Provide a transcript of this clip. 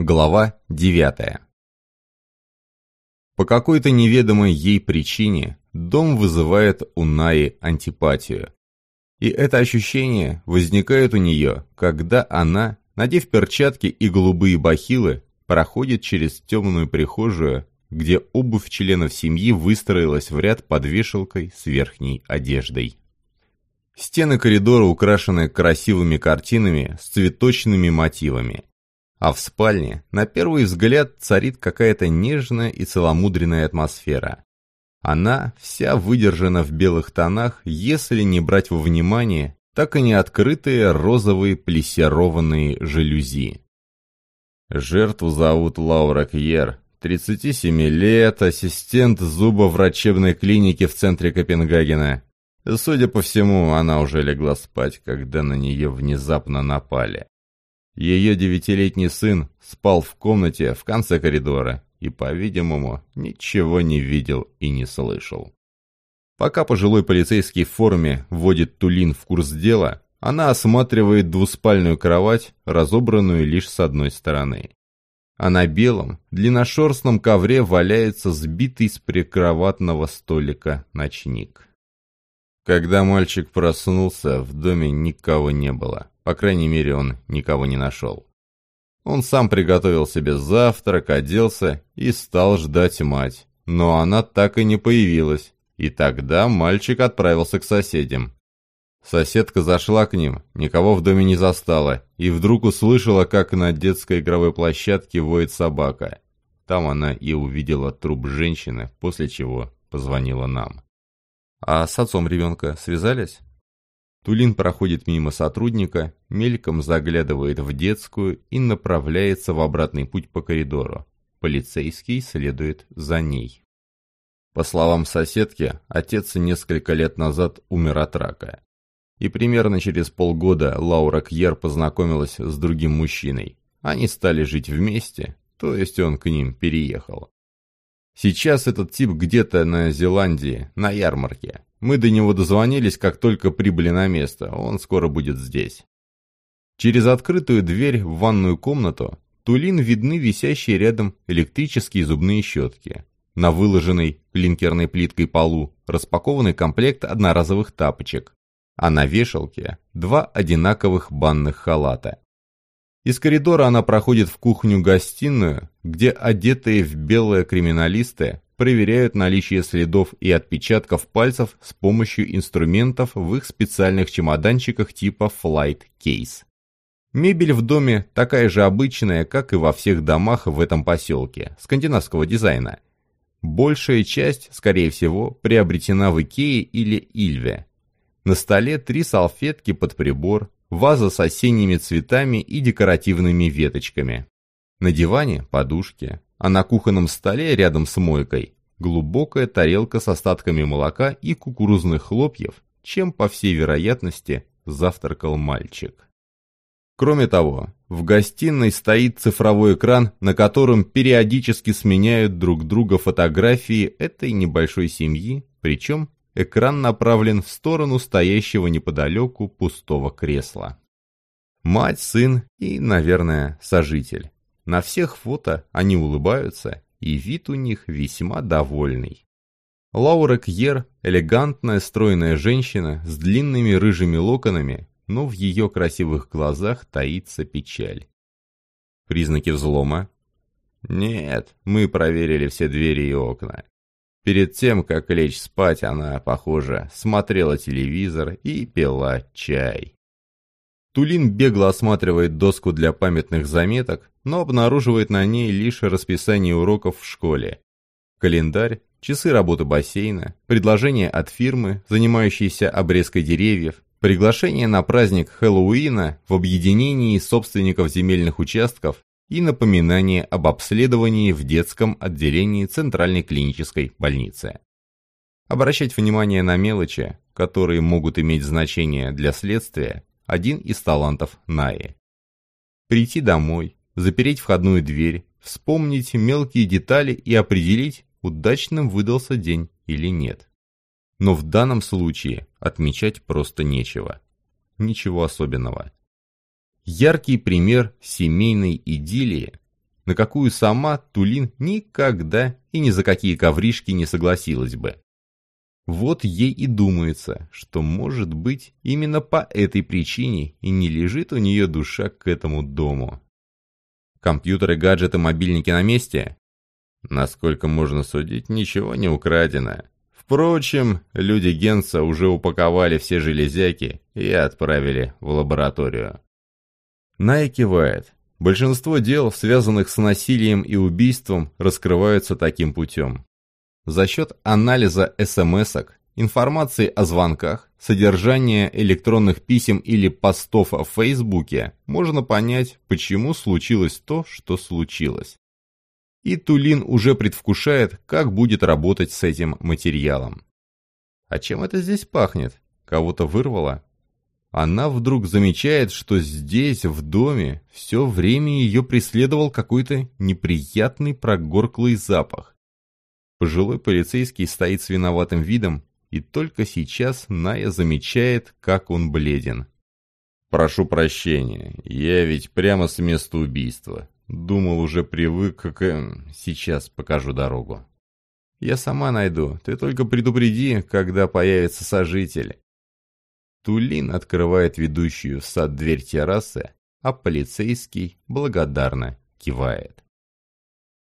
Глава 9 По какой-то неведомой ей причине дом вызывает у Наи антипатию. И это ощущение возникает у нее, когда она, надев перчатки и голубые бахилы, проходит через темную прихожую, где обувь членов семьи выстроилась в ряд под вешалкой с верхней одеждой. Стены коридора украшены красивыми картинами с цветочными мотивами. А в спальне, на первый взгляд, царит какая-то нежная и целомудренная атмосфера. Она вся выдержана в белых тонах, если не брать во внимание так и не открытые розовые плессированные жалюзи. Жертву зовут Лаура Кьер, 37 лет, ассистент зуба врачебной клиники в центре Копенгагена. Судя по всему, она уже легла спать, когда на нее внезапно напали. Ее девятилетний сын спал в комнате в конце коридора и, по-видимому, ничего не видел и не слышал. Пока пожилой полицейский в форме вводит Тулин в курс дела, она осматривает двуспальную кровать, разобранную лишь с одной стороны. А на белом, длинношерстном ковре валяется сбитый с прикроватного столика ночник. Когда мальчик проснулся, в доме никого не было. По крайней мере, он никого не нашел. Он сам приготовил себе завтрак, оделся и стал ждать мать. Но она так и не появилась. И тогда мальчик отправился к соседям. Соседка зашла к ним, никого в доме не застала, и вдруг услышала, как на детской игровой площадке воет собака. Там она и увидела труп женщины, после чего позвонила нам. А с отцом ребенка связались? Тулин проходит мимо сотрудника, мельком заглядывает в детскую и направляется в обратный путь по коридору. Полицейский следует за ней. По словам соседки, отец несколько лет назад умер от рака. И примерно через полгода Лаура Кьер познакомилась с другим мужчиной. Они стали жить вместе, то есть он к ним переехал. Сейчас этот тип где-то на Зеландии, на ярмарке. Мы до него дозвонились, как только прибыли на место, он скоро будет здесь. Через открытую дверь в ванную комнату Тулин видны висящие рядом электрические зубные щетки. На выложенной клинкерной плиткой полу распакованный комплект одноразовых тапочек, а на вешалке два одинаковых банных халата. Из коридора она проходит в кухню-гостиную, где одетые в белое криминалисты проверяют наличие следов и отпечатков пальцев с помощью инструментов в их специальных чемоданчиках типа Flight Case. Мебель в доме такая же обычная, как и во всех домах в этом поселке, скандинавского дизайна. Большая часть, скорее всего, приобретена в Икее или Ильве. На столе три салфетки под прибор, ваза с осенними цветами и декоративными веточками. На диване подушки, а на кухонном столе рядом с мойкой глубокая тарелка с остатками молока и кукурузных хлопьев, чем, по всей вероятности, завтракал мальчик. Кроме того, в гостиной стоит цифровой экран, на котором периодически сменяют друг друга фотографии этой небольшой семьи, причем экран направлен в сторону стоящего неподалеку пустого кресла. Мать, сын и, наверное, сожитель. На всех фото они улыбаются, и вид у них весьма довольный. Лаура Кьер – элегантная стройная женщина с длинными рыжими локонами, но в ее красивых глазах таится печаль. Признаки взлома? Нет, мы проверили все двери и окна. Перед тем, как лечь спать, она, похоже, смотрела телевизор и пила чай. Тулин бегло осматривает доску для памятных заметок, но обнаруживает на ней лишь расписание уроков в школе. Календарь, часы работы бассейна, предложение от фирмы, занимающейся обрезкой деревьев, приглашение на праздник Хэллоуина в объединении собственников земельных участков и напоминание об обследовании в детском отделении Центральной клинической больницы. Обращать внимание на мелочи, которые могут иметь значение для следствия, один из талантов Наи. Прийти домой, запереть входную дверь, вспомнить мелкие детали и определить, удачным выдался день или нет. Но в данном случае отмечать просто нечего. Ничего особенного. Яркий пример семейной идиллии на какую сама Тулин никогда и ни за какие ковришки не согласилась бы. Вот ей и думается, что, может быть, именно по этой причине и не лежит у нее душа к этому дому. Компьютеры, гаджеты, мобильники на месте? Насколько можно судить, ничего не украдено. Впрочем, люди Генса уже упаковали все железяки и отправили в лабораторию. Ная кивает. Большинство дел, связанных с насилием и убийством, раскрываются таким путем. За счет анализа смс-ок, информации о звонках, содержания электронных писем или постов в Фейсбуке можно понять, почему случилось то, что случилось. И Тулин уже предвкушает, как будет работать с этим материалом. А чем это здесь пахнет? Кого-то вырвало? Она вдруг замечает, что здесь, в доме, все время ее преследовал какой-то неприятный прогорклый запах. Пожилой полицейский стоит с виноватым видом, и только сейчас Ная замечает, как он бледен. «Прошу прощения, я ведь прямо с места убийства. Думал, уже привык к... Эм, сейчас покажу дорогу». «Я сама найду, ты только предупреди, когда появится сожитель». Тулин открывает ведущую в сад дверь террасы, а полицейский благодарно кивает.